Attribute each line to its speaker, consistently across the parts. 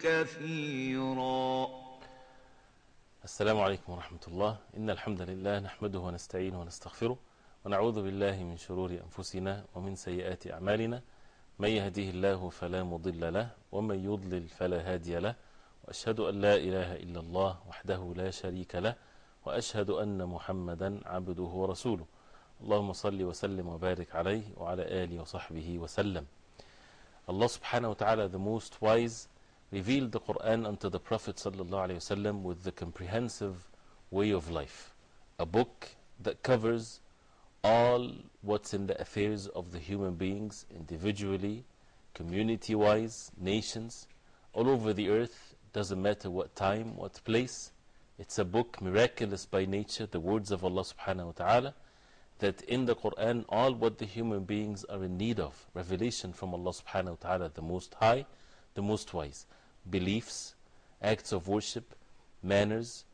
Speaker 1: كثيرا.
Speaker 2: السلام عليكم ورحمة الله. إن الحمد لله نحمده ونستعينه ونستغفره ونعوذ بالله من شرور أنفسنا ومن سيئات أعمالنا. من يهديه الله فلا مضل له ومن يضلل فلا هادي له. وأشهد أن لا إله إلا الله وحده لا شريك له. وأشهد أن محمدا عبده ورسوله. اللهم صل وسلم وبارك عليه وعلى آله وصحبه وسلم. Allah subhanahu wa ta'ala the most wise revealed the Quran unto the Prophet sallallahu alayhi wasallam with the comprehensive way of life. A book that covers all what's in the affairs of the human beings individually community wise nations all over the earth. Doesn't matter what time what place. It's a book miraculous by nature the words of Allah subhanahu wa ta'ala that in the Quran all what the human beings are in need of revelation from Allah subhanahu wa ta'ala the most high the most wise. Beliefs acts of worship manners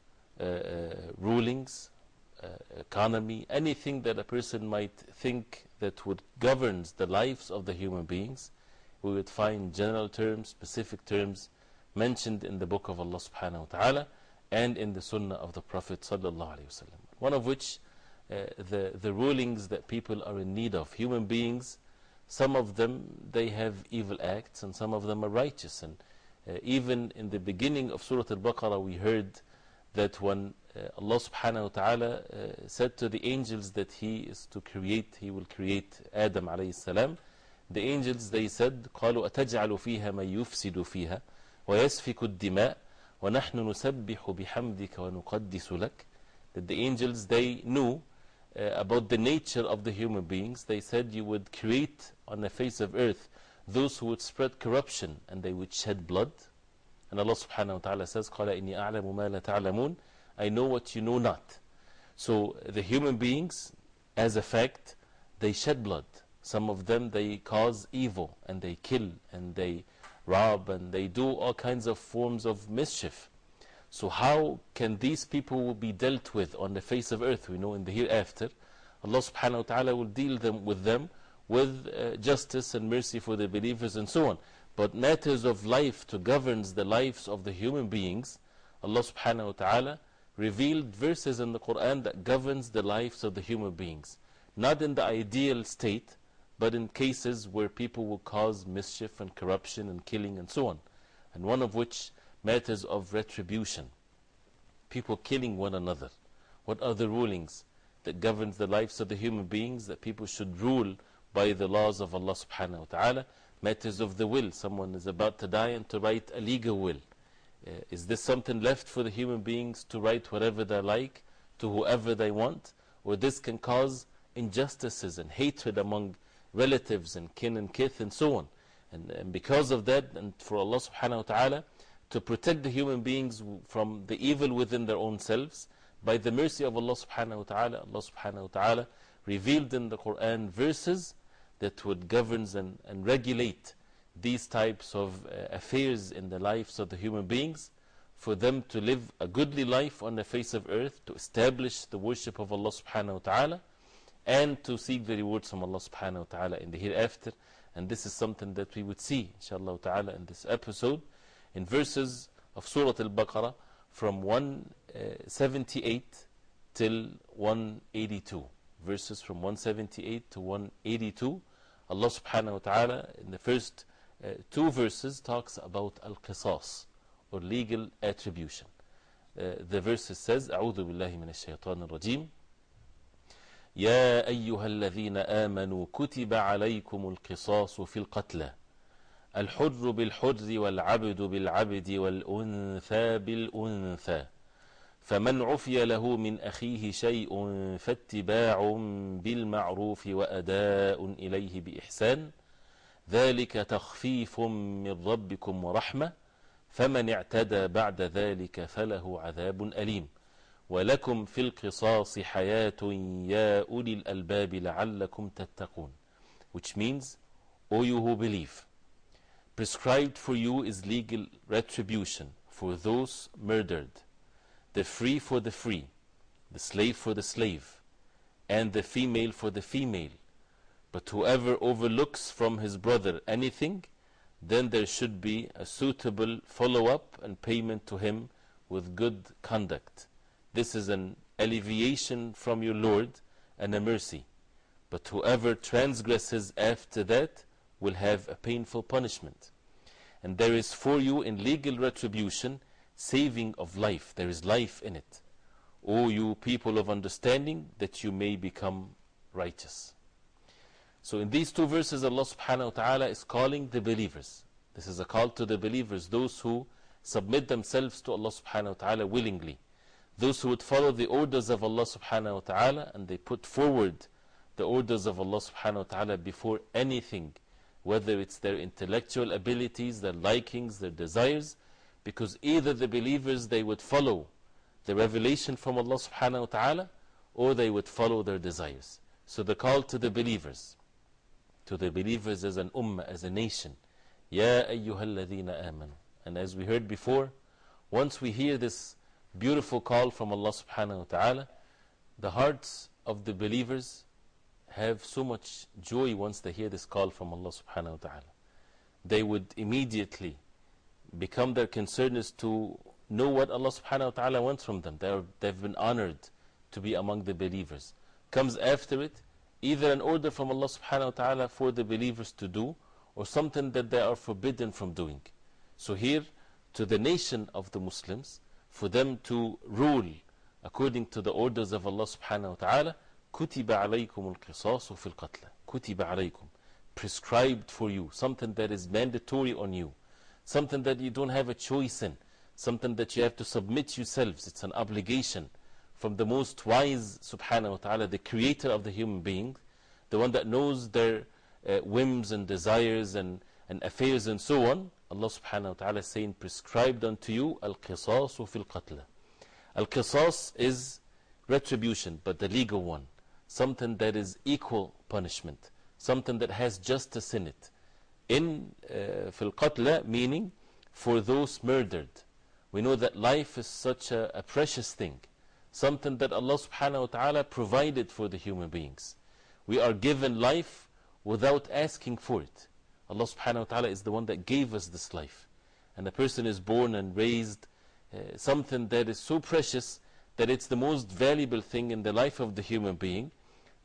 Speaker 2: uh, uh, rulings uh, economy anything that a person might think that would governs the lives of the human beings we would find general terms specific terms mentioned in the book of Allah subhanahu wa ta'ala and in the sunnah of the Prophet sallallahu alayhi wa one of which the, the rulings that people are in need of. Human beings, some of them, they have evil acts and some of them are righteous. And uh, even in the beginning of Surah Al-Baqarah we heard that when uh, Allah subhanahu wa ta'ala said to the angels that He is to create, He will create Adam alayhi salam. The angels they said, قالوا أتجعل فيها من يفسد فيها ويسفك الدماء ونحن نسبح بحمدك ونقدس لك that the angels they knew uh, about the nature of the human beings. They said you would create on the face of earth those who would spread corruption and they would shed blood. And Allah subhanahu wa ta'ala says, قَالَ إِنِّي أَعْلَمُ مَا لَا تَعْلَمُونَ I know what you know not. So the human beings, as a fact, they shed blood. Some of them, they cause evil and they kill and they rob and they do all kinds of forms of mischief. So how can these people be dealt with on the face of earth? We know in the hereafter, Allah subhanahu wa ta'ala will deal them with them with uh, justice and mercy for the believers and so on. But matters of life to governs the lives of the human beings, Allah subhanahu wa ta'ala revealed verses in the Quran that governs the lives of the human beings. Not in the ideal state, but in cases where people will cause mischief and corruption and killing and so on. And one of which matters of retribution. People killing one another. What are the rulings that governs the lives of the human beings that people should rule by the laws of Allah subhanahu wa ta'ala? Matters of the will. Someone is about to die and to write a legal will. Uh, is this something left for the human beings to write whatever they like to whoever they want? Or this can cause injustices and hatred among relatives and kin and kith and so on. And, and because of that, and for Allah subhanahu wa ta'ala, to protect the human beings from the evil within their own selves by the mercy of Allah subhanahu wa ta'ala. Allah subhanahu wa ta'ala revealed in the Quran verses that would govern and, and regulate these types of uh, affairs in the lives of the human beings for them to live a goodly life on the face of earth to establish the worship of Allah subhanahu wa ta'ala and to seek the rewards from Allah subhanahu wa ta'ala in the hereafter. And this is something that we would see inshallah ta'ala in this episode in verses of Surah Al Baqarah from 178 uh, till 182. Verses from 178 to 182. Allah subhanahu wa ta'ala in the first uh, two verses talks about Al Qisas or legal retribution. Uh, the verse says, A'udhu billahi min بالله من الشيطان الرجيم يا أيها الذين آمنوا كتب عليكم القصاص في القتلى الحر بالحر والعبد بالعبد والأنثى بالأنثى فمن عفي له من أخيه شيء فاتباع بالمعروف وأداء إليه بإحسان ذلك تخفيف من ربكم ورحمة فمن اعتدى بعد ذلك فله عذاب أليم. ولكم في القصاص حياة يا أولي الألباب لعلكم تتقون which means O you who believe prescribed for you is legal retribution for those murdered the free for the free the slave for the slave and the female for the female but whoever overlooks from his brother anything then there should be a suitable follow-up and payment to him with good conduct this is an alleviation from your Lord and a mercy. But whoever transgresses after that will have a painful punishment. And there is for you in legal retribution saving of life. There is life in it. O you people of understanding, that you may become righteous. So in these two verses, Allah subhanahu wa ta'ala is calling the believers. This is a call to the believers, those who submit themselves to Allah subhanahu wa ta'ala willingly those who would follow the orders of Allah subhanahu wa ta'ala and they put forward the orders of Allah subhanahu wa ta'ala before anything, whether it's their intellectual abilities, their likings, their desires, because either the believers they would follow the revelation from Allah subhanahu wa ta'ala or they would follow their desires. So the call to the believers, to the believers as an ummah, as a nation, Ya ayyuhalladhina amanu. And as we heard before, once we hear this beautiful call from Allah subhanahu wa ta'ala, the hearts of the believers have so much joy once they hear this call from Allah subhanahu wa ta'ala. They would immediately become their concern is to know what Allah subhanahu wa ta'ala wants from them. They are, they've been honored to be among the believers. Comes after it, either an order from Allah subhanahu wa ta'ala for the believers to do, or something that they are forbidden from doing. So here, to the nation of the Muslims, for them to rule according to the orders of Allah subhanahu wa ta'ala كتب عليكم القصاص في القتلى كتب عليكم prescribed for you something that is mandatory on you something that you don't have a choice in something that you have to submit yourselves it's an obligation from the most wise subhanahu wa ta'ala the creator of the human being the one that knows their uh, whims and desires and, and affairs and so on Allah subhanahu wa ta'ala is saying, prescribed unto you al-qisasu fil qatla. Al-qisas is retribution, but the legal one. Something that is equal punishment. Something that has justice in it. In uh, fil meaning for those murdered. We know that life is such a, a precious thing. Something that Allah subhanahu wa ta'ala provided for the human beings. We are given life without asking for it. Allah subhanahu wa ta'ala is the one that gave us this life. And a person is born and raised uh, something that is so precious that it's the most valuable thing in the life of the human being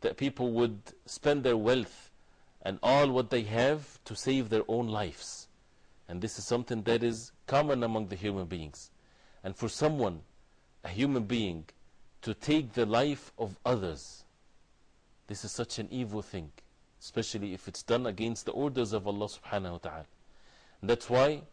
Speaker 2: that people would spend their wealth and all what they have to save their own lives. And this is something that is common among the human beings. And for someone, a human being, to take the life of others, this is such an evil thing especially if it's done against the orders of Allah subhanahu wa ta'ala. That's why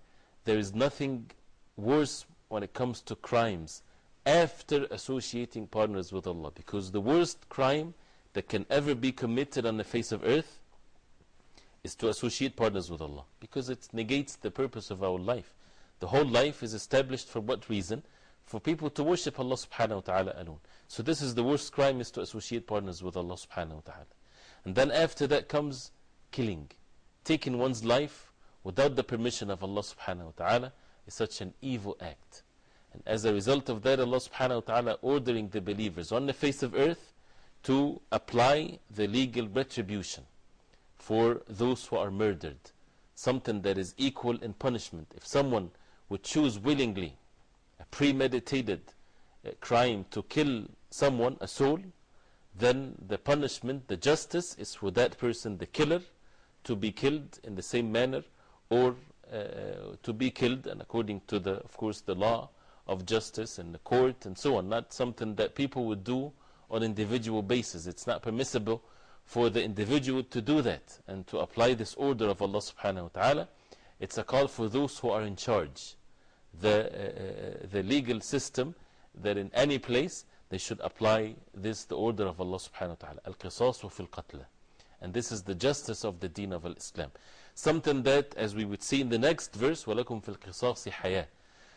Speaker 2: there is nothing worse when it comes to crimes after associating partners with Allah. Because the worst crime that can ever be committed on the face of earth is to associate partners with Allah. Because it negates the purpose of our life. The whole life is established for what reason? For people to worship Allah subhanahu wa ta'ala alone. So this is the worst crime is to associate partners with Allah subhanahu wa ta'ala. And then after that comes killing. Taking one's life without the permission of Allah subhanahu wa ta'ala is such an evil act. And as a result of that, Allah subhanahu wa ta'ala ordering the believers on the face of earth to apply the legal retribution for those who are murdered. Something that is equal in punishment. If someone would choose willingly a premeditated uh, crime to kill someone, a soul, then the punishment, the justice is for that person, the killer, to be killed in the same manner or uh, to be killed, and according to the, of course, the law of justice and the court and so on. Not something that people would do on individual basis. It's not permissible for the individual to do that and to apply this order of Allah subhanahu wa ta'ala. It's a call for those who are in charge. The, uh, the legal system that in any place they should apply this, the order of Allah subhanahu wa ta'ala. Al-qisas wa fil qatla. And this is the justice of the deen of Islam. Something that, as we would see in the next verse, وَلَكُمْ فِي الْقِصَاصِ حَيَاةً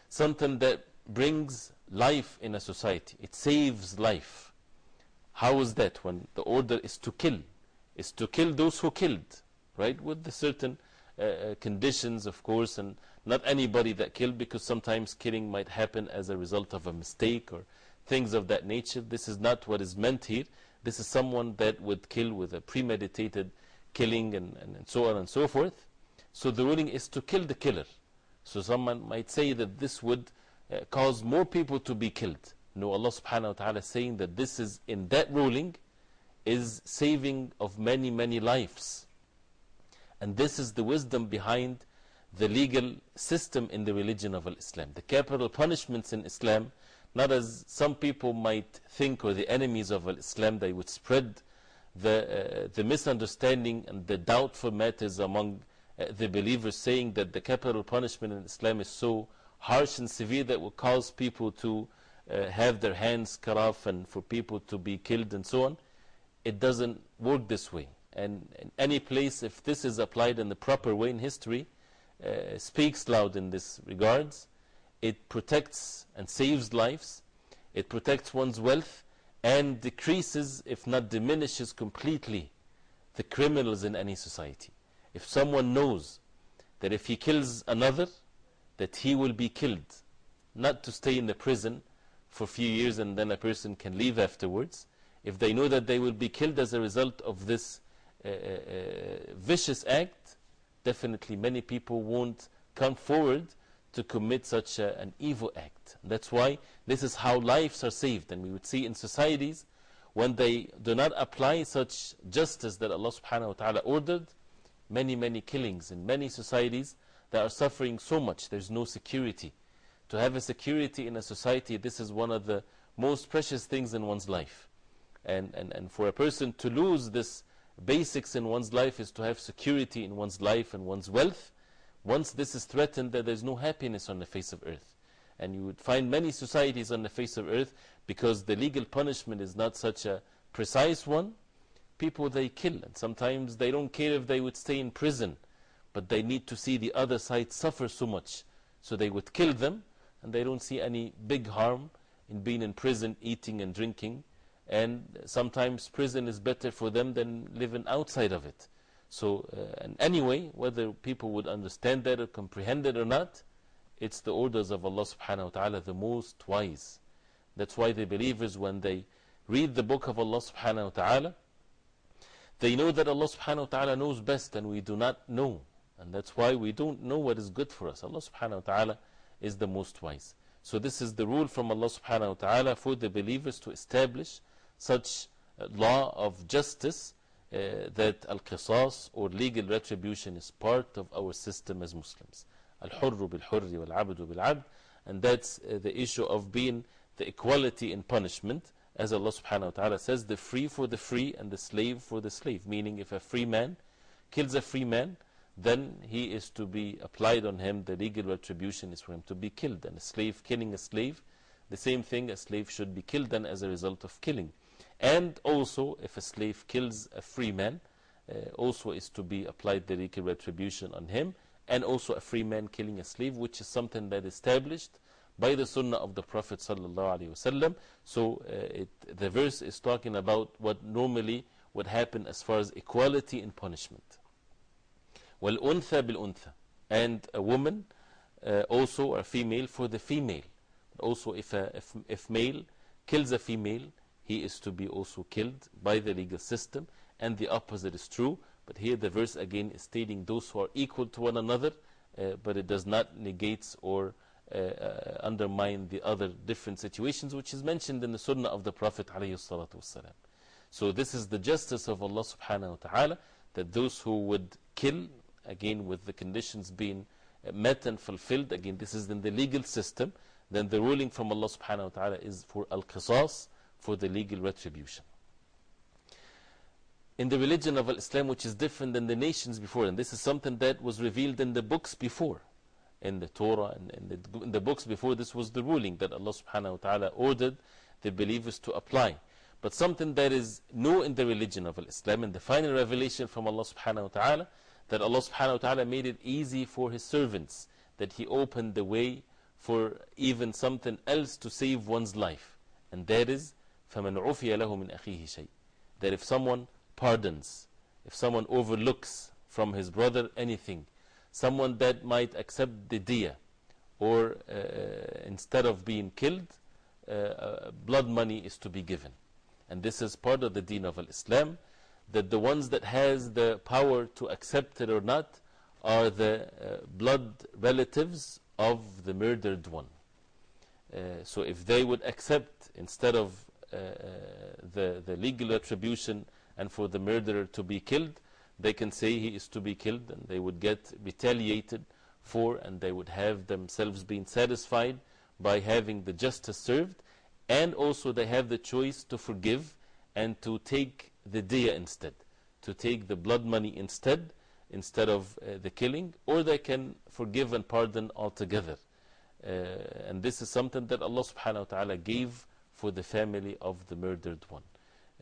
Speaker 2: Something that brings life in a society. It saves life. How is that when the order is to kill? Is to kill those who killed, right? With the certain uh, uh, conditions, of course, and not anybody that killed because sometimes killing might happen as a result of a mistake or things of that nature. This is not what is meant here. This is someone that would kill with a premeditated killing and, and, and so on and so forth. So the ruling is to kill the killer. So someone might say that this would uh, cause more people to be killed. No, Allah subhanahu wa ta'ala is saying that this is in that ruling is saving of many, many lives. And this is the wisdom behind the legal system in the religion of Islam. The capital punishments in Islam, not as some people might think or the enemies of Islam, they would spread the, uh, the misunderstanding and the doubtful matters among uh, the believers, saying that the capital punishment in Islam is so harsh and severe that will cause people to uh, have their hands cut off and for people to be killed and so on. It doesn't work this way. And in any place, if this is applied in the proper way in history, uh, speaks loud in this regards. It protects and saves lives. It protects one's wealth and decreases, if not diminishes completely, the criminals in any society. If someone knows that if he kills another, that he will be killed, not to stay in the prison for few years and then a person can leave afterwards. If they know that they will be killed as a result of this uh, uh, uh vicious act, definitely many people won't come forward to commit such a, an evil act. That's why this is how lives are saved. And we would see in societies when they do not apply such justice that Allah subhanahu wa ta'ala ordered, many, many killings in many societies that are suffering so much. There's no security. To have a security in a society, this is one of the most precious things in one's life. And, and, and for a person to lose this basics in one's life is to have security in one's life and one's wealth. Once this is threatened, that there's no happiness on the face of earth. And you would find many societies on the face of earth because the legal punishment is not such a precise one. People they kill, and sometimes they don't care if they would stay in prison, but they need to see the other side suffer so much. So they would kill them, and they don't see any big harm in being in prison, eating and drinking and sometimes prison is better for them than living outside of it. So, uh, and anyway, whether people would understand that or comprehend it or not, it's the orders of Allah subhanahu wa ta'ala the most wise. That's why the believers, when they read the book of Allah subhanahu wa ta'ala, they know that Allah subhanahu wa ta'ala knows best and we do not know. And that's why we don't know what is good for us. Allah subhanahu wa ta'ala is the most wise. So, this is the rule from Allah subhanahu wa ta'ala for the believers to establish such law of justice uh, that al-qisas or legal retribution is part of our system as Muslims. Al-hurru bil-hurri wal-abdu bil-abd and that's uh, the issue of being the equality in punishment as Allah subhanahu wa ta'ala says the free for the free and the slave for the slave meaning if a free man kills a free man then he is to be applied on him the legal retribution is for him to be killed and a slave killing a slave the same thing a slave should be killed then as a result of killing and also, if a slave kills a free man, uh, also is to be applied the legal retribution on him. And also a free man killing a slave, which is something that is established by the sunnah of the Prophet. ﷺ. So uh, it, the verse is talking about what normally would happen as far as equality in punishment. وَالْأُنْثَى بِالْأُنْثَى And a woman uh, also, a female for the female. Also, if, a, if, if male kills a female, he is to be also killed by the legal system, and the opposite is true. But here the verse again is stating those who are equal to one another, uh, but it does not negate or uh, uh, undermine the other different situations, which is mentioned in the Sunnah of the Prophet. ﷺ. So, this is the justice of Allah subhanahu wa ta'ala that those who would kill, again with the conditions being uh, met and fulfilled, again, this is in the legal system, then the ruling from Allah subhanahu wa ta'ala is for al qisas for the legal retribution. In the religion of Islam, which is different than the nations before, and this is something that was revealed in the books before, in the Torah and in the, in the books before, this was the ruling that Allah subhanahu wa ta'ala ordered the believers to apply. but something that is new in the religion of Islam and the final revelation from Allah subhanahu wa ta'ala that Allah subhanahu wa ta'ala made it easy for His servants, that He opened the way for even something else to save one's life. And that is, فَمَنْ عُفِيَ لَهُ مِنْ أَخِيهِ شَيْءٍ That if someone pardons, if someone overlooks from his brother anything, someone that might accept the diya, or uh, instead of being killed, uh, uh, blood money is to be given. And this is part of the deen of Islam that the ones that has the power to accept it or not are the uh, blood relatives of the murdered one. Uh, so if they would accept instead of uh, the, the legal retribution and for the murderer to be killed, they can say he is to be killed and they would get retaliated for and they would have themselves been satisfied by having the justice served and also they have the choice to forgive and to take the diya instead, to take the blood money instead, instead of uh, the killing, or they can forgive and pardon altogether. Uh, and this is something that Allah subhanahu wa ta'ala gave for the family of the murdered one.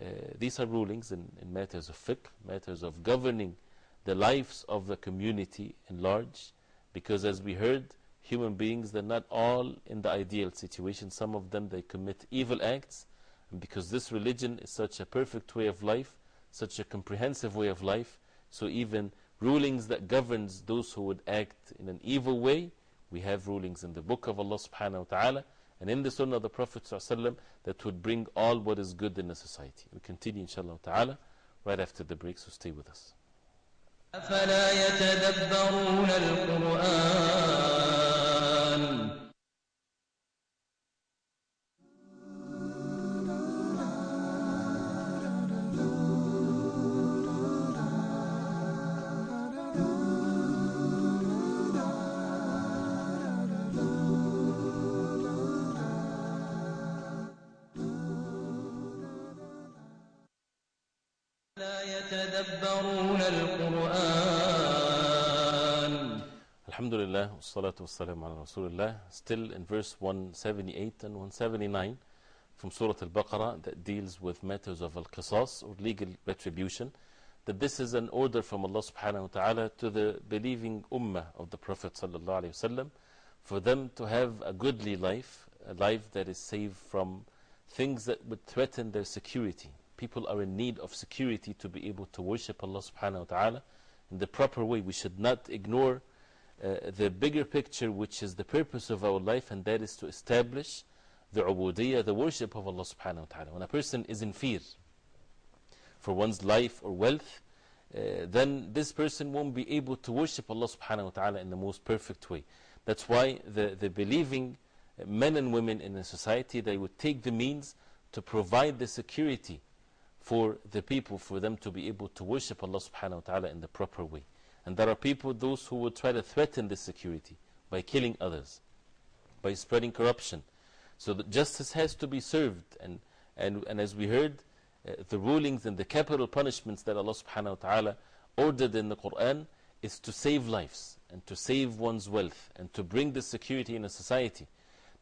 Speaker 2: Uh, these are rulings in, in matters of fiqh, matters of governing the lives of the community in large, because as we heard, human beings, they're not all in the ideal situation. Some of them, they commit evil acts. Because this religion is such a perfect way of life, such a comprehensive way of life, so even rulings that governs those who would act in an evil way, we have rulings in the book of Allah subhanahu wa ta'ala and in the sunnah of the Prophet sallallahu that would bring all what is good in a society. We continue inshallah ta'ala right after the break, so stay with us. Wassalamu ala Rasulullah. Still in verse 178 and 179 from Surah Al Baqarah that deals with matters of Al Qisas or legal retribution. That this is an order from Allah subhanahu wa ta'ala to the believing ummah of the Prophet sallallahu alayhi wasallam for them to have a goodly life, a life that is saved from things that would threaten their security. People are in need of security to be able to worship Allah subhanahu wa ta'ala in the proper way. We should not ignore the bigger picture, which is the purpose of our life, and that is to establish the ubudiyah, the worship of Allah subhanahu wa ta'ala. When a person is in fear for one's life or wealth, uh, then this person won't be able to worship Allah subhanahu wa ta'ala in the most perfect way. That's why the, the believing men and women in a society, they would take the means to provide the security for the people, for them to be able to worship Allah subhanahu wa ta'ala in the proper way. And there are people, those who would try to threaten this security by killing others, by spreading corruption. So justice has to be served. And, and, and as we heard, uh, the rulings and the capital punishments that Allah subhanahu wa ta'ala ordered in the Quran is to save lives and to save one's wealth and to bring the security in a society.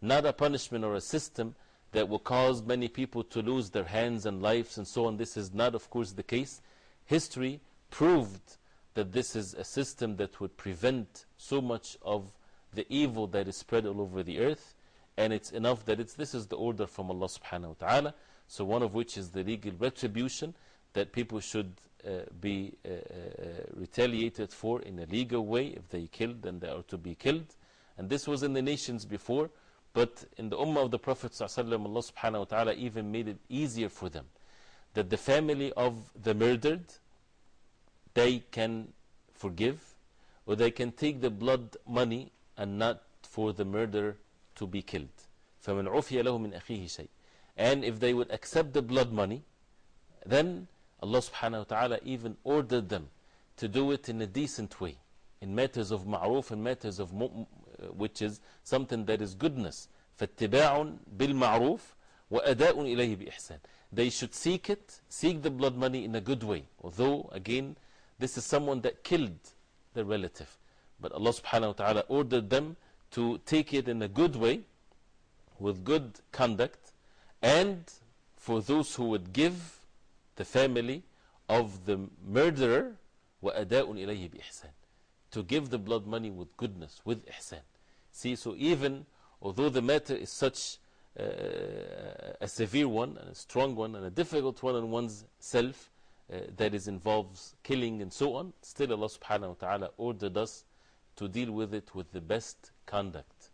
Speaker 2: Not a punishment or a system that will cause many people to lose their hands and lives and so on. This is not, of course, the case. History proved that this is a system that would prevent so much of the evil that is spread all over the earth. And it's enough that it's, this is the order from Allah subhanahu wa ta'ala. So, one of which is the legal retribution that people should uh, be uh, uh, retaliated for in a legal way. If they killed, then they are to be killed. And this was in the nations before. But in the Ummah of the Prophet, ﷺ, Allah subhanahu wa ta'ala even made it easier for them that the family of the murdered they can forgive or they can take the blood money and not for the murderer to be killed. فَمَنْ عُفِيَ لَهُ مِنْ أَخِيهِ شَيْءٍ And if they would accept the blood money, then Allah subhanahu wa ta'ala even ordered them to do it in a decent way, in matters of ma'ruf and matters of which is something that is goodness. فَاتِّبَاعٌ بِالْمَعْرُوفِ وَأَدَاءٌ إِلَيْهِ بِإِحْسَانٍ They should seek it, seek the blood money in a good way. Although, again, this is someone that killed the relative. But Allah subhanahu wa ta'ala ordered them to take it in a good way, with good conduct, and for those who would give the family of the murderer وَأَدَاءٌ إِلَيْهِ بِإِحْسَانٍ To give the blood money with goodness, with ihsan. See, so even although the matter is such uh, a severe one, and a strong one, and a difficult one on one's self, uh, that is involves killing and so on, still Allah subhanahu wa ta'ala ordered us to deal with it with the best conduct.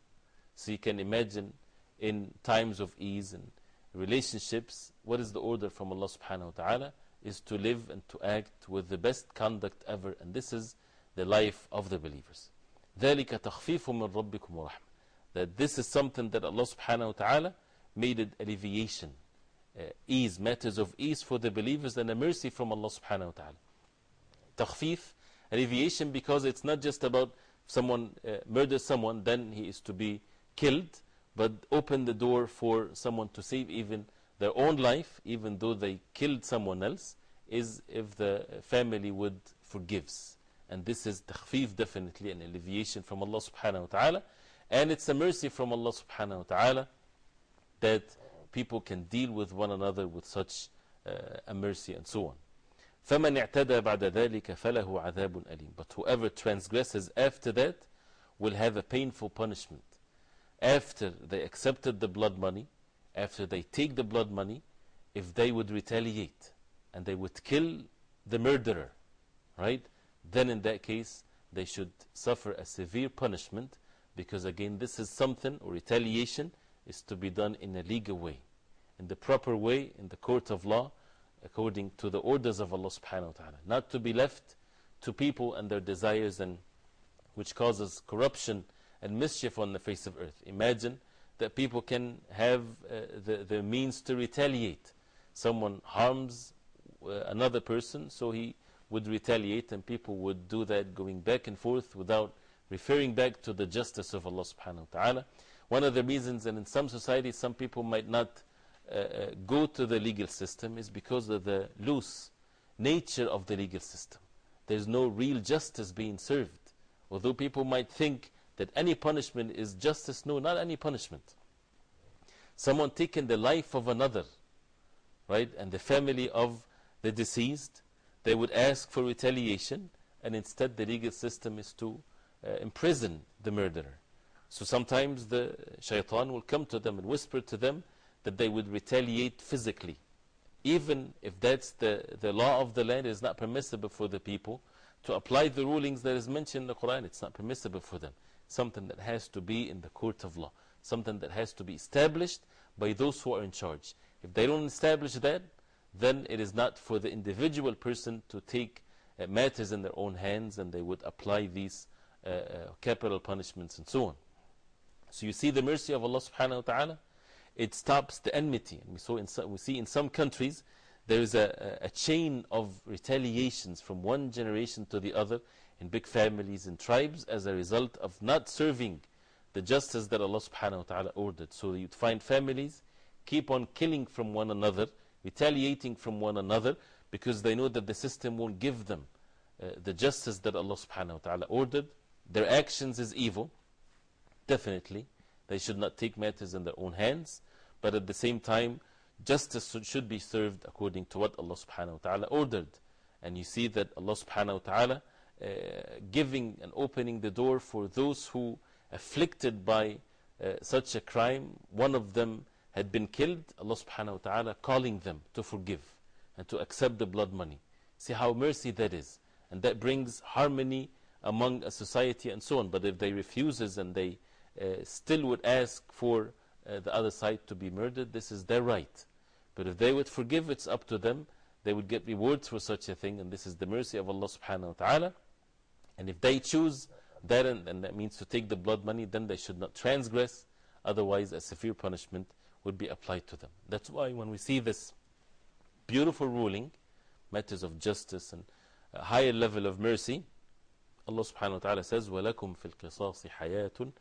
Speaker 2: So you can imagine in times of ease and relationships, what is the order from Allah subhanahu wa ta'ala? Is to live and to act with the best conduct ever, and this is the life of the believers. ذلك تخفيف من ربكم ورحمة That this is something that Allah subhanahu wa ta'ala made it alleviation, uh, ease, matters of ease for the believers and a mercy from Allah subhanahu wa ta'ala. Takhfif, alleviation because it's not just about someone uh, murders someone, then he is to be killed, but open the door for someone to save even their own life, even though they killed someone else, is if the family would forgives. And this is takhfif, definitely an alleviation from Allah subhanahu wa ta'ala. And it's a mercy from Allah subhanahu wa ta'ala that people can deal with one another with such uh, a mercy and so on. فَمَنْ اعْتَدَى بَعْدَ ذَلِكَ فَلَهُ عَذَابٌ أَلِيمٌ But whoever transgresses after that will have a painful punishment. After they accepted the blood money, after they take the blood money, if they would retaliate and they would kill the murderer, right? Then in that case, they should suffer a severe punishment because again, this is something, or retaliation is to be done in a legal way, in the proper way, in the court of law, according to the orders of Allah subhanahu wa ta'ala. Not to be left to people and their desires, and which causes corruption and mischief on the face of earth. Imagine that people can have uh, the, the means to retaliate. Someone harms uh, another person, so he would retaliate, and people would do that going back and forth without referring back to the justice of Allah subhanahu wa ta'ala. One of the reasons, and in some societies, some people might not uh, uh, go to the legal system is because of the loose nature of the legal system. There's no real justice being served. Although people might think that any punishment is justice, no, not any punishment. Someone taking the life of another, right, and the family of the deceased, they would ask for retaliation, and instead the legal system is to uh, imprison the murderer. So sometimes the shaitan will come to them and whisper to them that they would retaliate physically. Even if that's the, the law of the land, it is not permissible for the people to apply the rulings that is mentioned in the Quran. It's not permissible for them. Something that has to be in the court of law. Something that has to be established by those who are in charge. If they don't establish that, then it is not for the individual person to take uh, matters in their own hands and they would apply these uh, uh, capital punishments and so on. So you see the mercy of Allah subhanahu wa ta'ala, it stops the enmity. And we, saw in some, we see in some countries there is a, a chain of retaliations from one generation to the other in big families and tribes as a result of not serving the justice that Allah subhanahu wa ta'ala ordered. So you'd find families keep on killing from one another, retaliating from one another because they know that the system won't give them uh, the justice that Allah subhanahu wa ta'ala ordered. Their actions is evil, definitely. They should not take matters in their own hands, but at the same time, justice should be served according to what Allah subhanahu wa ta'ala ordered. And you see that Allah subhanahu wa ta'ala uh, giving and opening the door for those who afflicted by uh, such a crime, one of them had been killed, Allah subhanahu wa ta'ala calling them to forgive and to accept the blood money. See how mercy that is. And that brings harmony among a society and so on. But if they refuses and they still would ask for uh, the other side to be murdered, this is their right. But if they would forgive, it's up to them. They would get rewards for such a thing, and this is the mercy of Allah subhanahu wa ta'ala. And if they choose that, and, and that means to take the blood money, then they should not transgress. Otherwise, a severe punishment would be applied to them. That's why when we see this beautiful ruling, matters of justice and a higher level of mercy, Allah subhanahu wa ta'ala says, وَلَكُمْ فِي الْقِصَاصِ حَيَاةٌ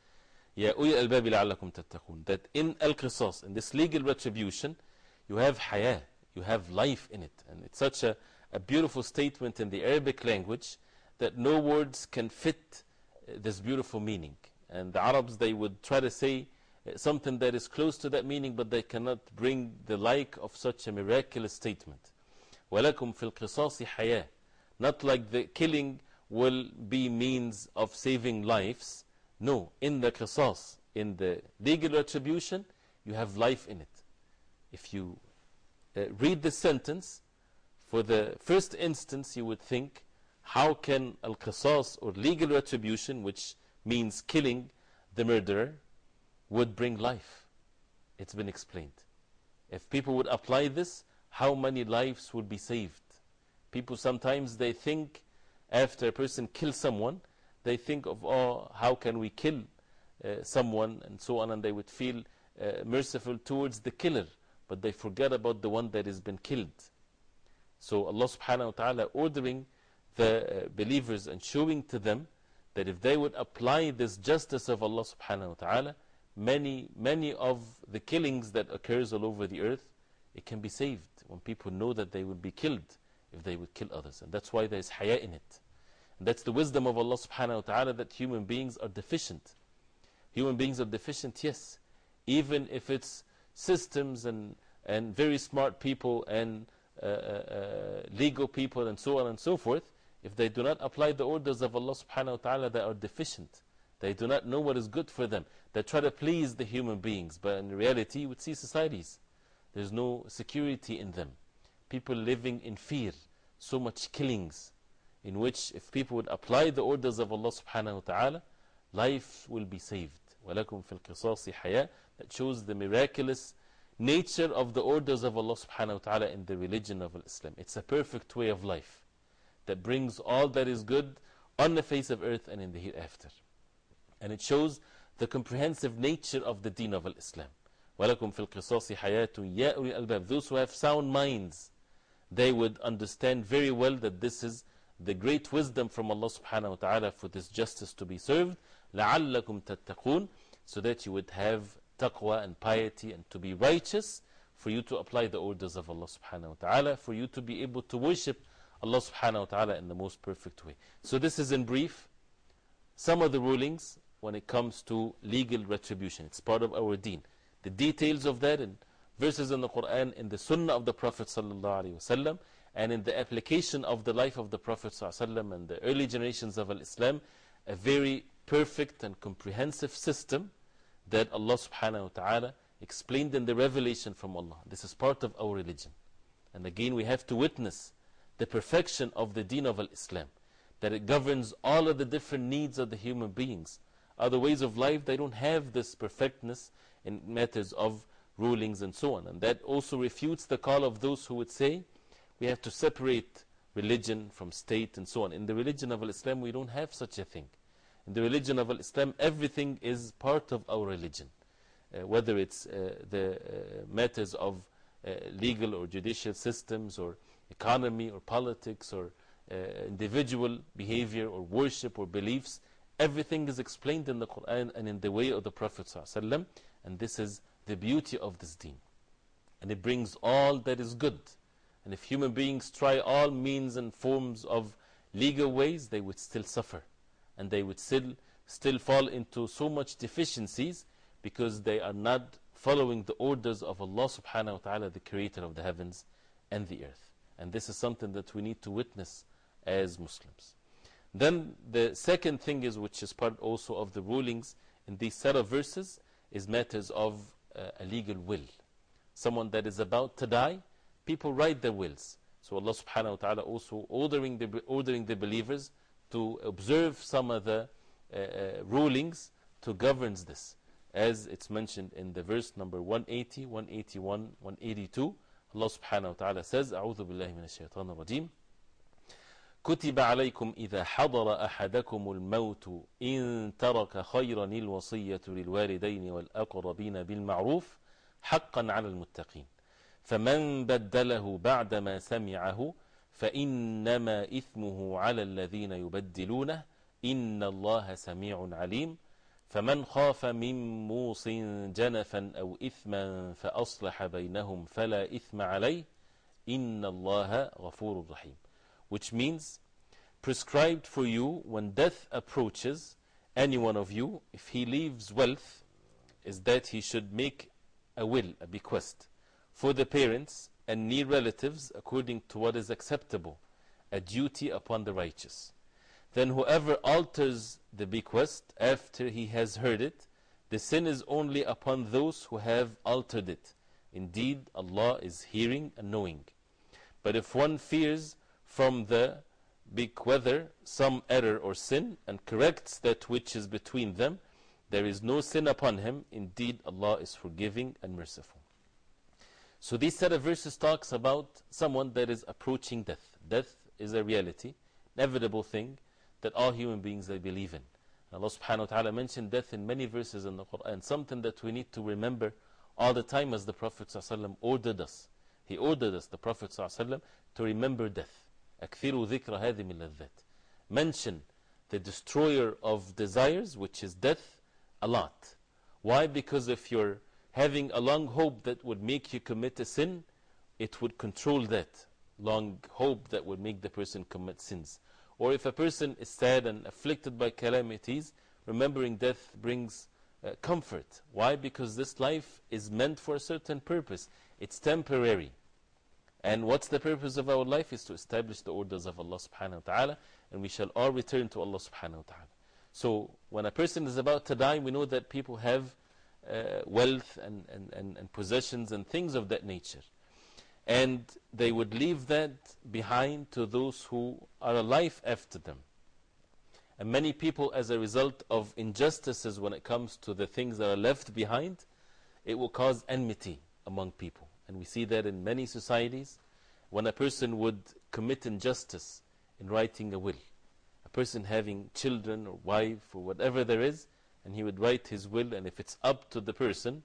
Speaker 2: يَا أُولِي الْأَلْبَابِ لَعَلَّكُمْ تَتَّقُونَ That in al-qisas, in this legal retribution, you have hayah, you have life in it. And it's such a, a beautiful statement in the Arabic language that no words can fit uh, this beautiful meaning. And the Arabs, they would try to say uh, something that is close to that meaning, but they cannot bring the like of such a miraculous statement. وَلَكُمْ فِي الْقِصَاصِ حَيَاةٌ Not like the killing will be means of saving lives. No, in the qisas, in the legal retribution, you have life in it. If you uh, read the sentence, for the first instance, you would think, how can al qisas or legal retribution, which means killing the murderer, would bring life? It's been explained. If people would apply this, how many lives would be saved? People sometimes they think after a person kills someone, they think of, oh, how can we kill uh, someone and so on, and they would feel uh, merciful towards the killer, but they forget about the one that has been killed. So Allah subhanahu wa ta'ala ordering the uh, believers and showing to them that if they would apply this justice of Allah subhanahu wa ta'ala, many, many of the killings that occurs all over the earth, it can be saved when people know that they would be killed if they would kill others. And that's why there's haya in it. That's the wisdom of Allah subhanahu wa ta'ala that human beings are deficient. Human beings are deficient, yes. Even if it's systems and, and very smart people and uh, uh, uh, legal people and so on and so forth, if they do not apply the orders of Allah subhanahu wa ta'ala, they are deficient. They do not know what is good for them. They try to please the human beings, but in reality, you would see societies. There's no security in them. People living in fear, so much killings, in which if people would apply the orders of Allah subhanahu wa ta'ala, life will be saved. That shows the miraculous nature of the orders of Allah subhanahu wa ta'ala in the religion of Islam. It's a perfect way of life that brings all that is good on the face of earth and in the hereafter. And it shows the comprehensive nature of the deen of Islam. Those who have sound minds, they would understand very well that this is the great wisdom from Allah subhanahu wa ta'ala for this justice to be served. لَعَلَّكُمْ تَتَّقُونَ So that you would have taqwa and piety and to be righteous, for you to apply the orders of Allah subhanahu wa ta'ala, for you to be able to worship Allah subhanahu wa ta'ala in the most perfect way. So, this is in brief some of the rulings when it comes to legal retribution. It's part of our deen. The details of that in verses in the Quran, in the Sunnah of the Prophet sallallahu alaihi wasallam, and in the application of the life of the Prophet sallallahu and the early generations of Islam, a very perfect and comprehensive system that Allah subhanahu wa ta'ala explained in the revelation from Allah. This is part of our religion. And again, we have to witness the perfection of the deen of Islam, that it governs all of the different needs of the human beings. Other ways of life, they don't have this perfectness in matters of rulings and so on. And that also refutes the call of those who would say we have to separate religion from state and so on. In the religion of Islam, we don't have such a thing. In the religion of Islam, everything is part of our religion. Uh, whether it's uh, the uh, matters of uh, legal or judicial systems or economy or politics or uh, individual behavior or worship or beliefs, everything is explained in the Quran and in the way of the Prophet. ﷺ, and this is the beauty of this deen. And it brings all that is good. And if human beings try all means and forms of legal ways, they would still suffer. And they would still, still fall into so much deficiencies because they are not following the orders of Allah subhanahu wa ta'ala, the creator of the heavens and the earth. And this is something that we need to witness as Muslims. Then the second thing is, which is part also of the rulings in these set of verses, is matters of uh, a legal will. Someone that is about to die, people write their wills. So Allah subhanahu wa ta'ala also ordering the, ordering the believers to observe some of the uh, uh, rulings to govern this. As it's mentioned in the verse number 180, 181, 182, Allah subhanahu wa ta'ala says, أعوذ بالله من الشيطان الرجيم كتب عليكم إذا حضر أحدكم الموت إن ترك خيرا الوصية للوالدين والأقربين بالمعروف حقا على المتقين فمن بدله بعدما سمعه فإنما إثمه على الذين يبدلونه إن الله سميع عليم فمن خاف من موص جنفا أو إثما فأصلح بينهم فلا إثم عليه إن الله غفور رحيم which means prescribed for you when death approaches any one of you if he leaves wealth is that he should make a will, a bequest, for the parents and near relatives according to what is acceptable, a duty upon the righteous. Then whoever alters the bequest after he has heard it, the sin is only upon those who have altered it. Indeed, Allah is hearing and knowing. But if one fears from the bequeather some error or sin and corrects that which is between them, there is no sin upon him. Indeed, Allah is forgiving and merciful. So, this set of verses talks about someone that is approaching death. Death is a reality, inevitable thing that all human beings they believe in. Allah subhanahu wa ta'ala mentioned death in many verses in the Quran, something that we need to remember all the time as the Prophet ﷺ ordered us. He ordered us, the Prophet ﷺ, to remember death. أكثروا ذكر هذه من اللذات. Mention the destroyer of desires, which is death, a lot. Why? Because if you're having a long hope that would make you commit a sin, it would control that long hope that would make the person commit sins. Or if a person is sad and afflicted by calamities, remembering death brings uh, comfort. Why? Because this life is meant for a certain purpose, it's temporary. And what's the purpose of our life? Is to establish the orders of Allah subhanahu wa ta'ala, and we shall all return to Allah subhanahu wa ta'ala. So, when a person is about to die, we know that people have uh, wealth and, and, and, and possessions and things of that nature. And they would leave that behind to those who are alive after them. And many people, as a result of injustices when it comes to the things that are left behind, it will cause enmity among people. And we see that in many societies when a person would commit injustice in writing a will. A person having children or wife or whatever there is, and he would write his will, and if it's up to the person,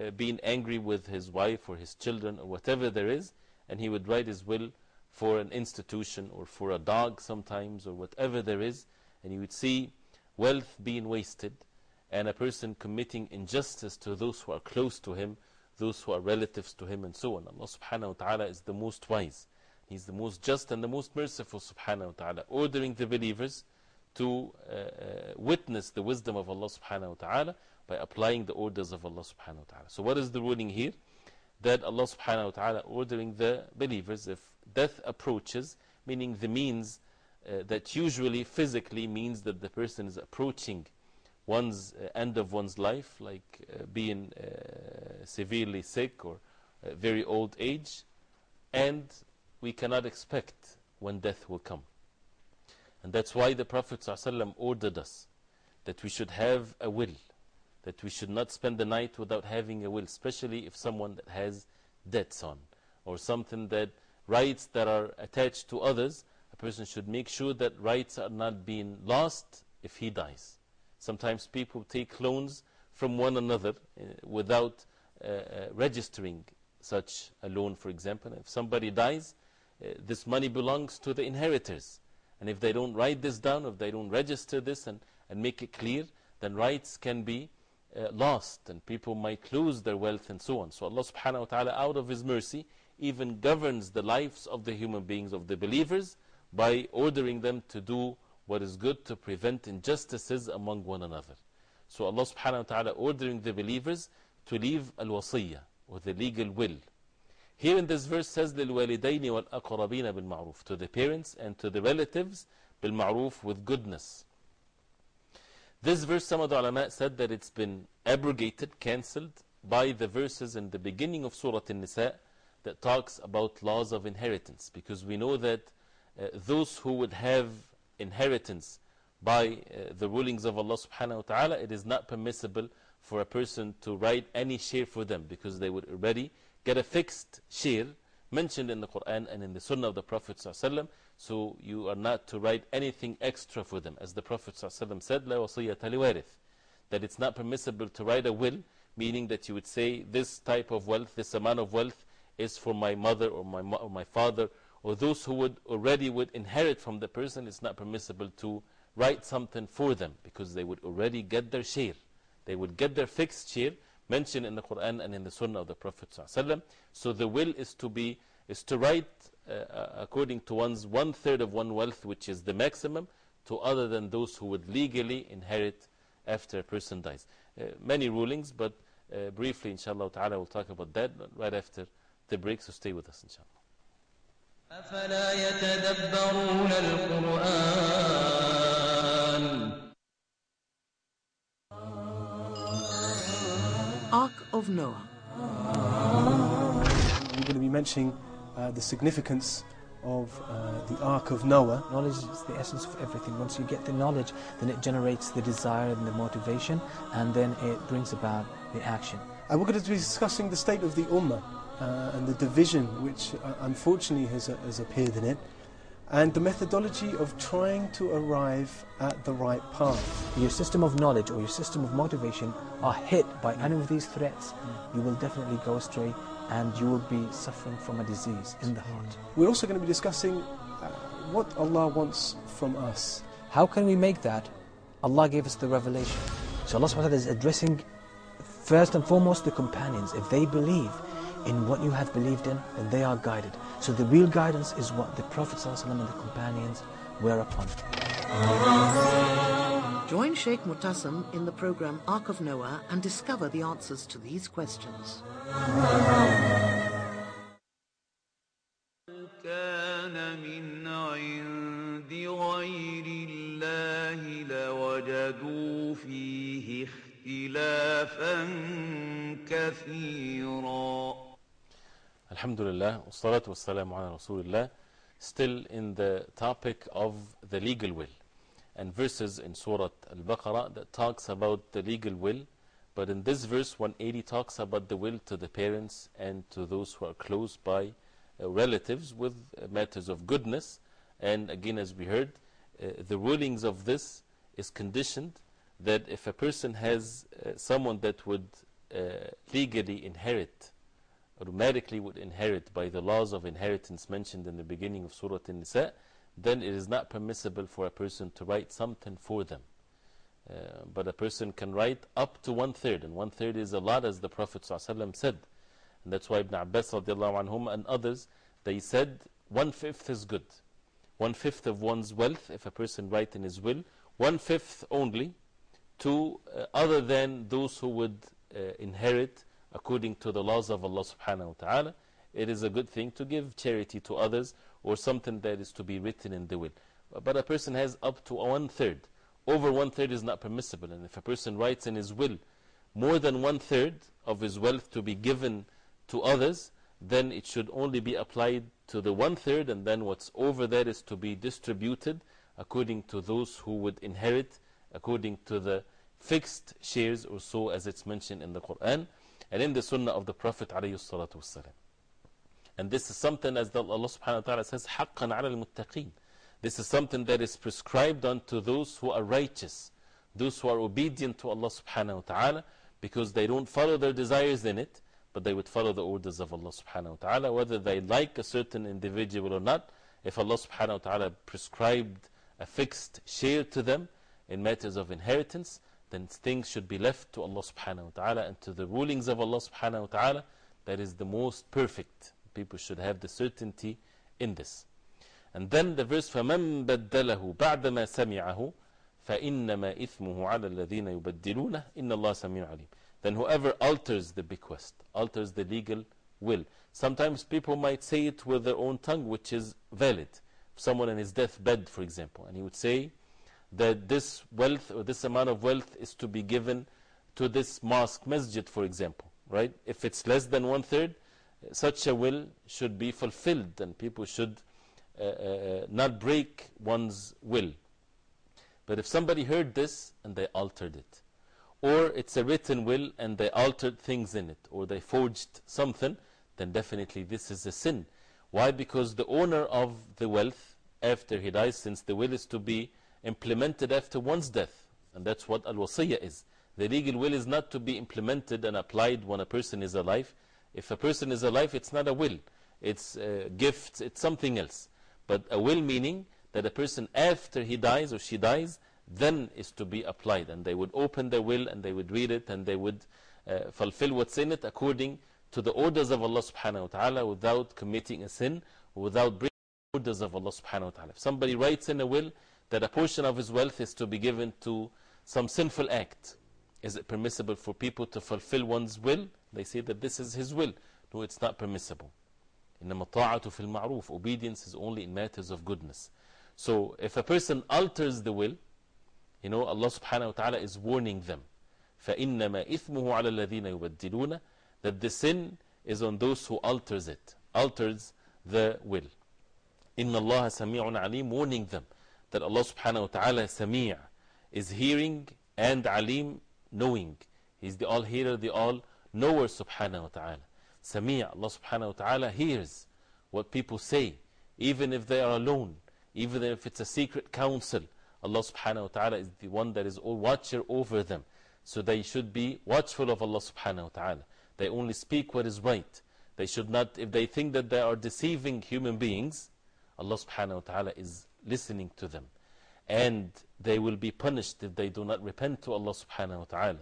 Speaker 2: uh, being angry with his wife or his children or whatever there is, and he would write his will for an institution or for a dog sometimes or whatever there is, and you would see wealth being wasted and a person committing injustice to those who are close to him, those who are relatives to him, and so on. Allah subhanahu wa ta'ala is the most wise. He's the most just and the most merciful subhanahu wa ta'ala, ordering the believers to uh, uh, witness the wisdom of Allah subhanahu wa ta'ala by applying the orders of Allah subhanahu wa ta'ala. So, what is the ruling here? That Allah subhanahu wa ta'ala ordering the believers if death approaches, meaning the means uh, that usually physically means that the person is approaching one's end of one's life, like uh, being severely sick or very old age, and we cannot expect when death will come. And that's why the Prophet ﷺ ordered us that we should have a will, that we should not spend the night without having a will, especially if someone that has debts on, or something that rights that are attached to others, a person should make sure that rights are not being lost if he dies. Sometimes people take loans from one another uh, without uh, uh, registering such a loan, for example. If somebody dies, this money belongs to the inheritors. And if they don't write this down, if they don't register this and, and make it clear, then rights can be uh, lost and people might lose their wealth and so on. So Allah subhanahu wa ta'ala, out of His mercy, even governs the lives of the human beings, of the believers, by ordering them to do what is good to prevent injustices among one another. So Allah subhanahu wa ta'ala ordering the believers to leave al wasiyah, or the legal will. Here in this verse says, لِلْوَالِدَيْنِ وَالْأَقْرَبِينَ بِالْمَعْرُوفِ To the parents and to the relatives, بِالْمَعْرُوفِ with goodness. This verse, some of the ulama said that it's been abrogated, cancelled, by the verses in the beginning of Surah An-Nisa that talks about laws of inheritance. Because we know that uh, those who would have inheritance by uh, the rulings of Allah subhanahu wa ta'ala, it is not permissible for a person to write any share for them because they would already get a fixed share mentioned in the Quran and in the Sunnah of the Prophet. ﷺ, so you are not to write anything extra for them. As the Prophet ﷺ said, La that it's not permissible to write a will, meaning that you would say, This type of wealth, this amount of wealth is for my mother or my, or my father or those who would already would inherit from the person, it's not permissible to write something for them because they would already get their share. They would get their fixed share mentioned in the Quran and in the Sunnah of the Prophet ﷺ. So the will is to be is to write uh, according to one's one third of one wealth, which is the maximum, to other than those who would legally inherit after a person dies. uh, many rulings, but uh, briefly, inshallah ta'ala, we'll talk about that right after the break, so stay with us, inshallah.
Speaker 3: أفلا يتدبرون القرآن
Speaker 4: of Noah.
Speaker 5: We're going to be mentioning uh, the significance of uh, the Ark of Noah.
Speaker 6: Knowledge is the essence of everything. Once you get the knowledge, then it generates the desire and the motivation, and then it brings about the action.
Speaker 5: And we're going to be discussing the state of the Ummah uh, and the division which uh, unfortunately has, uh, has appeared in it, and the methodology of trying to arrive at the right path.
Speaker 6: Your system of knowledge or your system of motivation are hit by any of these threats, you will definitely go astray and you will be suffering from a disease in the heart.
Speaker 5: We're also going to be discussing uh, what Allah wants from us.
Speaker 6: How can we make that? Allah gave us the revelation. So Allah subhanahu wa ta'ala is addressing first and foremost the companions. If they believe in what you have believed in, then they are guided. So the real guidance is what the Prophet ﷺ and the companions were upon.
Speaker 4: Join Sheikh Mutassim in the program Ark of Noah and discover the answers to these questions.
Speaker 1: كان من عند غير الله لوجدوا فيه اختلافا كثيرا
Speaker 2: Alhamdulillah, wassalatu wassalamu ala Rasulillah. Still in the topic of the legal will. And verses in Surah Al Baqarah that talks about the legal will. But in this verse 180 talks about the will to the parents and to those who are close by uh, relatives with matters of goodness. And again, as we heard, uh, the rulings of this is conditioned that if a person has uh, someone that would legally inherit automatically would inherit by the laws of inheritance mentioned in the beginning of Surah An-Nisa, then it is not permissible for a person to write something for them. Uh, but a person can write up to one third, and one third is a lot, as the Prophet ﷺ said. And that's why Ibn Abbas anhum and others, they said one fifth is good. One fifth of one's wealth, if a person write in his will, one fifth only to uh, other than those who would uh, inherit according to the laws of Allah subhanahu wa ta'ala, it is a good thing to give charity to others or something that is to be written in the will. But a person has up to one third. Over one third is not permissible. And if a person writes in his will more than one third of his wealth to be given to others, then it should only be applied to the one third, and then what's over that is to be distributed according to those who would inherit, according to the fixed shares or so as it's mentioned in the Quran and in the Sunnah of the Prophet. ﷺ. And this is something, as the Allah subhanahu wa ta'ala says, حَقًّا عَلَى الْمُتَّقِينَ. This is something that is prescribed unto those who are righteous, those who are obedient to Allah subhanahu wa ta'ala, because they don't follow their desires in it, but they would follow the orders of Allah subhanahu wa ta'ala, whether they like a certain individual or not. If Allah subhanahu wa ta'ala prescribed a fixed share to them in matters of inheritance, then things should be left to Allah subhanahu wa ta'ala and to the rulings of Allah subhanahu wa ta'ala. That is the most perfect. People should have the certainty in this. And then the verse فَمَنْ بَدَّلَهُ بَعْدَمَا سَمِعَهُ فَإِنَّمَا إِثْمُهُ عَلَى الَّذِينَ يُبَدِّلُونَهُ إِنَّ اللَّهَ سَمِيعٌ عَلِيمٌ Then whoever alters the bequest, alters the legal will. Sometimes people might say it with their own tongue, which is valid. Someone in his deathbed, for example, and he would say, that this wealth or this amount of wealth is to be given to this mosque, masjid, for example. Right? If it's less than one third, such a will should be fulfilled and people should uh, uh, not break one's will. But if somebody heard this and they altered it, or it's a written will and they altered things in it, or they forged something, then definitely this is a sin. Why? Because the owner of the wealth, after he dies, since the will is to be implemented after one's death. And that's what al wasiyah is. The legal will is not to be implemented and applied when a person is alive. If a person is alive, it's not a will, it's a gift, it's something else. But a will meaning that a person, after he dies or she dies, then is to be applied. And they would open their will and they would read it and they would uh, fulfill what's in it according to the orders of Allah subhanahu wa ta'ala without committing a sin, without breaking the orders of Allah subhanahu wa ta'ala. If somebody writes in a will, that a portion of his wealth is to be given to some sinful act. Is it permissible for people to fulfill one's will? They say that this is his will. No, it's not permissible. إنما طاعة في المعروف. Obedience is only in matters of goodness. So if a person alters the will, you know, Allah subhanahu wa ta'ala is warning them. فإنما إثمه على الذين يبدلون that the sin is on those who alters it, alters the will. إن الله سميع عليم warning them that Allah subhanahu wa ta'ala Sami' is hearing and Alim knowing. He's the all hearer, the all knower subhanahu wa ta'ala. Sami' Allah subhanahu wa ta'ala hears what people say, even if they are alone, even if it's a secret council. Allah subhanahu wa ta'ala is the one that is all watcher over them. So they should be watchful of Allah subhanahu wa ta'ala. They only speak what is right. They should not, if they think that they are deceiving human beings, Allah subhanahu wa ta'ala is listening to them. And they will be punished if they do not repent to Allah subhanahu wa ta'ala.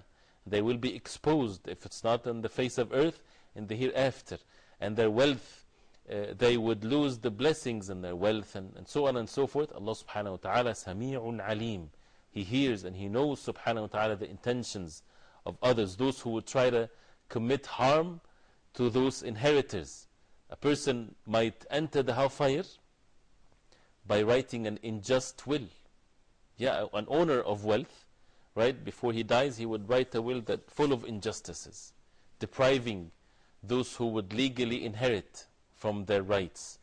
Speaker 2: They will be exposed, if it's not on the face of earth, in the hereafter. And their wealth, uh, they would lose the blessings in their wealth and, and so on and so forth. Allah subhanahu wa ta'ala, Sami'un Alim. He hears and He knows subhanahu wa ta'ala the intentions of others, those who would try to commit harm to those inheritors. A person might enter the hellfire by writing an unjust will. Yeah, an owner of wealth, right, before he dies, he would write a will that full of injustices, depriving those who would legally inherit from their rights,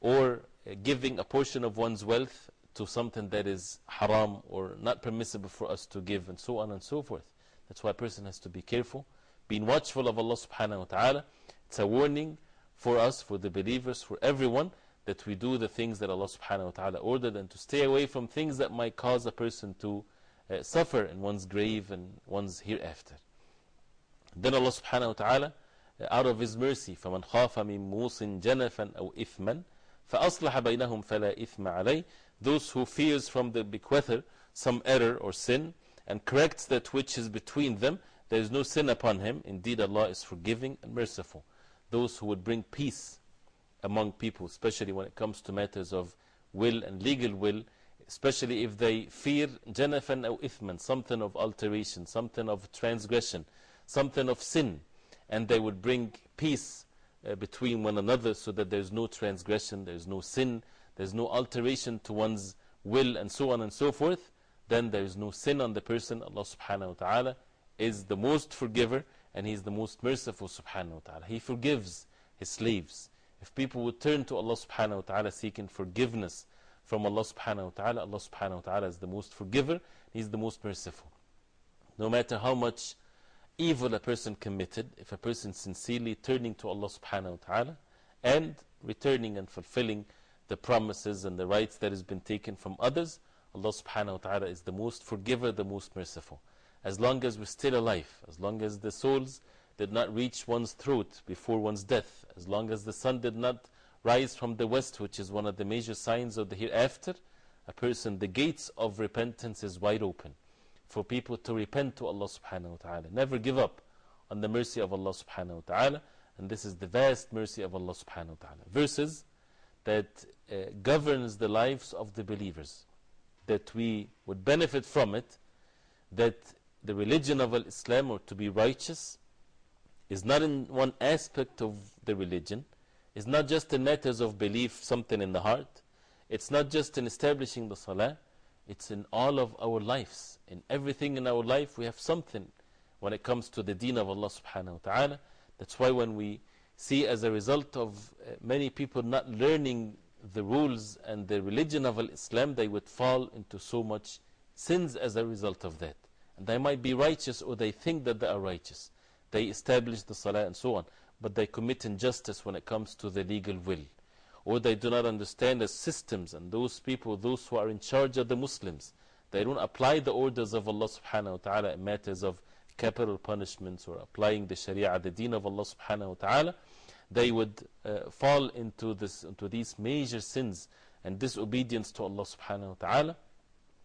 Speaker 2: or giving a portion of one's wealth to something that is haram or not permissible for us to give, and so on and so forth. That's why a person has to be careful, being watchful of Allah subhanahu wa ta'ala. It's a warning for us, for the believers, for everyone, that we do the things that Allah subhanahu wa ta'ala ordered and to stay away from things that might cause a person to uh, suffer in one's grave and one's hereafter. Then Allah subhanahu wa ta'ala, uh, out of His mercy, فَمَنْ خَافَ مِن مُوسٍ جَنَفًا أَوْ إِثْمًا فَأَصْلَحَ بَيْنَهُمْ فَلَا إِثْمَ عَلَيْهِ Those who fears from the bequeather some error or sin and corrects that which is between them, there is no sin upon him. Indeed, Allah is forgiving and merciful. Those who would bring peace among people, especially when it comes to matters of will and legal will, especially if they fear janafan or ithman, something of alteration, something of transgression, something of sin, and they would bring peace uh, between one another so that there's no transgression, there's no sin, there's no alteration to one's will, and so on and so forth, then there is no sin on the person. Allah subhanahu wa ta'ala is the most forgiver and He is the most merciful subhanahu wa ta'ala. He forgives His slaves. If people would turn to Allah subhanahu wa ta'ala seeking forgiveness from Allah subhanahu wa ta'ala, Allah subhanahu wa ta'ala is the most forgiver, He is the most merciful. No matter how much evil a person committed, if a person sincerely turning to Allah subhanahu wa ta'ala and returning and fulfilling the promises and the rights that has been taken from others, Allah subhanahu wa ta'ala is the most forgiver, the most merciful. As long as we're still alive, as long as the souls did not reach one's throat before one's death, as long as the sun did not rise from the west, which is one of the major signs of the hereafter, a person, the gates of repentance is wide open for people to repent to Allah subhanahu wa ta'ala. Never give up on the mercy of Allah subhanahu wa ta'ala, and this is the vast mercy of Allah subhanahu wa ta'ala. Verses that uh, governs the lives of the believers, that we would benefit from it, that the religion of Islam, or to be righteous, is not in one aspect of the religion. It's not just in matters of belief, something in the heart. It's not just in establishing the salah. It's in all of our lives. In everything in our life, we have something when it comes to the deen of Allah subhanahu wa ta'ala. That's why when we see as a result of uh, many people not learning the rules and the religion of Islam, they would fall into so much sins as a result of that. And they might be righteous or they think that they are righteous they establish the salah and so on, but they commit injustice when it comes to the legal will. Or they do not understand the systems and those people, those who are in charge of the Muslims, they don't apply the orders of Allah subhanahu wa ta'ala in matters of capital punishments or applying the sharia, the deen of Allah subhanahu wa ta'ala, they would uh, fall into, this, into these major sins and disobedience to Allah subhanahu wa ta'ala.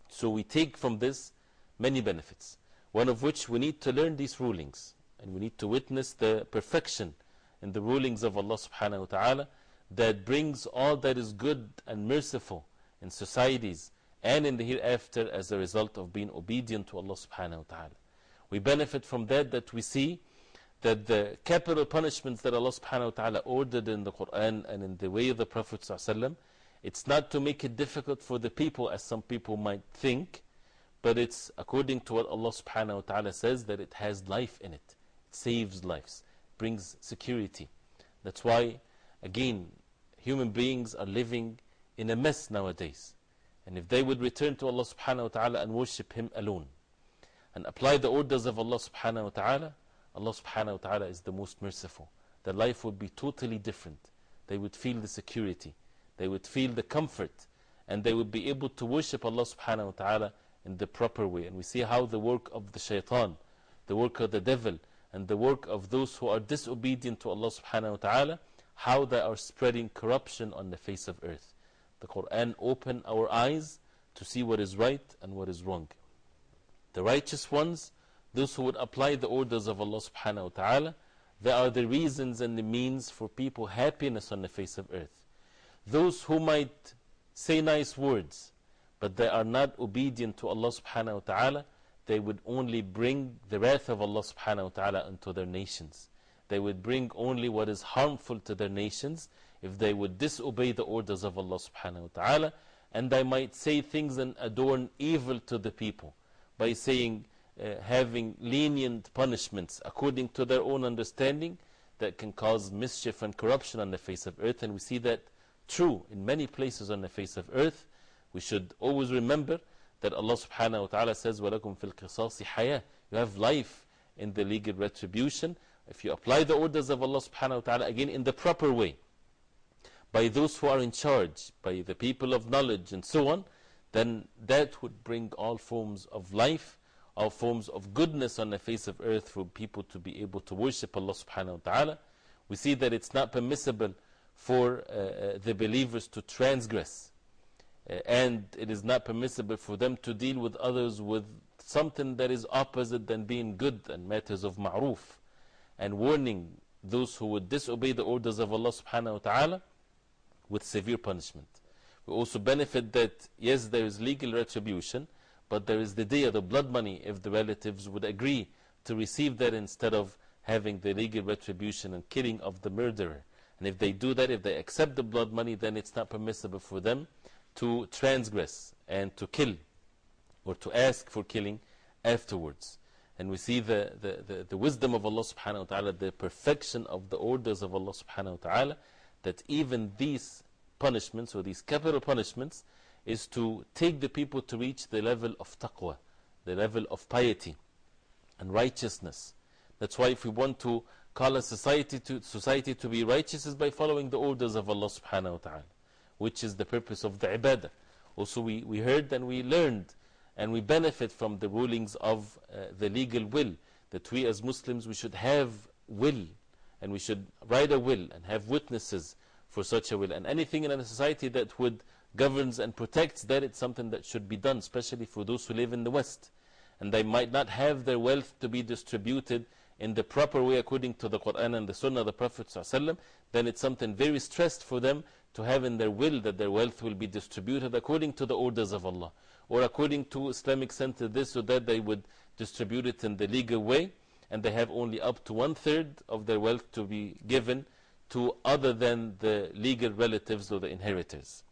Speaker 2: So we take from this many benefits, one of which we need to learn these rulings. And we need to witness the perfection in the rulings of Allah subhanahu wa ta'ala that brings all that is good and merciful in societies and in the hereafter as a result of being obedient to Allah subhanahu wa ta'ala. We benefit from that that we see that the capital punishments that Allah subhanahu wa ta'ala ordered in the Quran and in the way of the Prophet sallallahu it's not to make it difficult for the people as some people might think, but it's according to what Allah subhanahu wa ta'ala says that it has life in it. Saves lives, brings security. That's why, again, human beings are living in a mess nowadays. And if they would return to Allah subhanahu wa ta'ala and worship Him alone and apply the orders of Allah subhanahu wa ta'ala, Allah subhanahu wa ta'ala is the most merciful. Their life would be totally different. They would feel the security, they would feel the comfort, and they would be able to worship Allah subhanahu wa ta'ala in the proper way. And we see how the work of the shaitan, the work of the devil, and the work of those who are disobedient to Allah subhanahu wa ta'ala, how they are spreading corruption on the face of earth. The Quran opened our eyes to see what is right and what is wrong. The righteous ones, those who would apply the orders of Allah subhanahu wa ta'ala, they are the reasons and the means for people happiness on the face of earth. Those who might say nice words, but they are not obedient to Allah subhanahu wa ta'ala, they would only bring the wrath of Allah subhanahu wa ta'ala unto their nations. They would bring only what is harmful to their nations if they would disobey the orders of Allah subhanahu wa ta'ala, and they might say things and adorn evil to the people by saying, uh, having lenient punishments according to their own understanding that can cause mischief and corruption on the face of earth. And we see that true in many places on the face of earth. We should always remember that Allah subhanahu wa ta'ala says, وَلَكُمْ فِي الْقِصَاصِ حَيَاةً You have life in the legal retribution. If you apply the orders of Allah subhanahu wa ta'ala again in the proper way, by those who are in charge, by the people of knowledge and so on, then that would bring all forms of life, all forms of goodness on the face of earth for people to be able to worship Allah subhanahu wa ta'ala. We see that it's not permissible for uh, the believers to transgress. And it is not permissible for them to deal with others with something that is opposite than being good and matters of ma'roof. And warning those who would disobey the orders of Allah subhanahu wa ta'ala with severe punishment. We also benefit that, yes, there is legal retribution, but there is the day of the blood money if the relatives would agree to receive that instead of having the legal retribution and killing of the murderer. And if they do that, if they accept the blood money, then it's not permissible for them to transgress and to kill or to ask for killing afterwards. And we see the, the, the, the wisdom of Allah subhanahu wa ta'ala, the perfection of the orders of Allah subhanahu wa ta'ala, that even these punishments or these capital punishments is to take the people to reach the level of taqwa, the level of piety and righteousness. That's why if we want to call a society to, society to be righteous is by following the orders of Allah subhanahu wa ta'ala, which is the purpose of the ibadah. Also we, we heard and we learned and we benefit from the rulings of uh, the legal will, that we as Muslims we should have will and we should write a will and have witnesses for such a will. And anything in a society that would governs and protects that, it's something that should be done, especially for those who live in the West. And they might not have their wealth to be distributed in the proper way according to the Quran and the Sunnah of the Prophet, then it's something very stressed for them to have in their will that their wealth will be distributed according to the orders of Allah. Or according to Islamic center, this or that, they would distribute it in the legal way, and they have only up to one third of their wealth to be given to other than the legal relatives or the inheritors.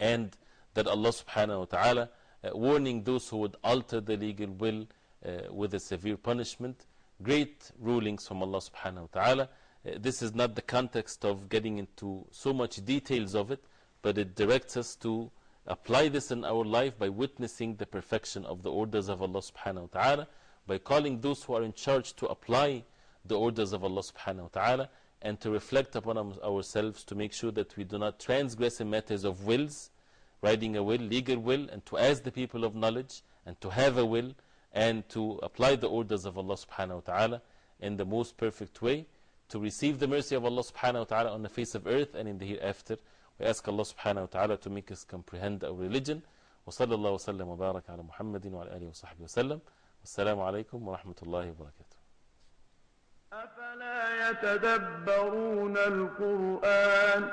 Speaker 2: And that Allah subhanahu wa ta'ala uh, warning those who would alter the legal will uh, with a severe punishment. Great rulings from Allah subhanahu wa ta'ala. Uh, this is not the context of getting into so much details of it, but it directs us to apply this in our life by witnessing the perfection of the orders of Allah subhanahu wa ta'ala, by calling those who are in charge to apply the orders of Allah subhanahu wa ta'ala, and to reflect upon ourselves to make sure that we do not transgress in matters of wills, writing a will, legal will, and to ask the people of knowledge, and to have a will, and to apply the orders of Allah subhanahu wa ta'ala in the most perfect way, to receive the mercy of Allah subhanahu wa ta'ala on the face of earth and in the hereafter. We ask Allah subhanahu wa ta'ala to make us comprehend our religion. وصلى الله وسلم وبارك على محمد وعلى آله وصحبه وسلم والسلام عليكم ورحمة الله وبركاته
Speaker 7: أفلا يتدبرون القرآن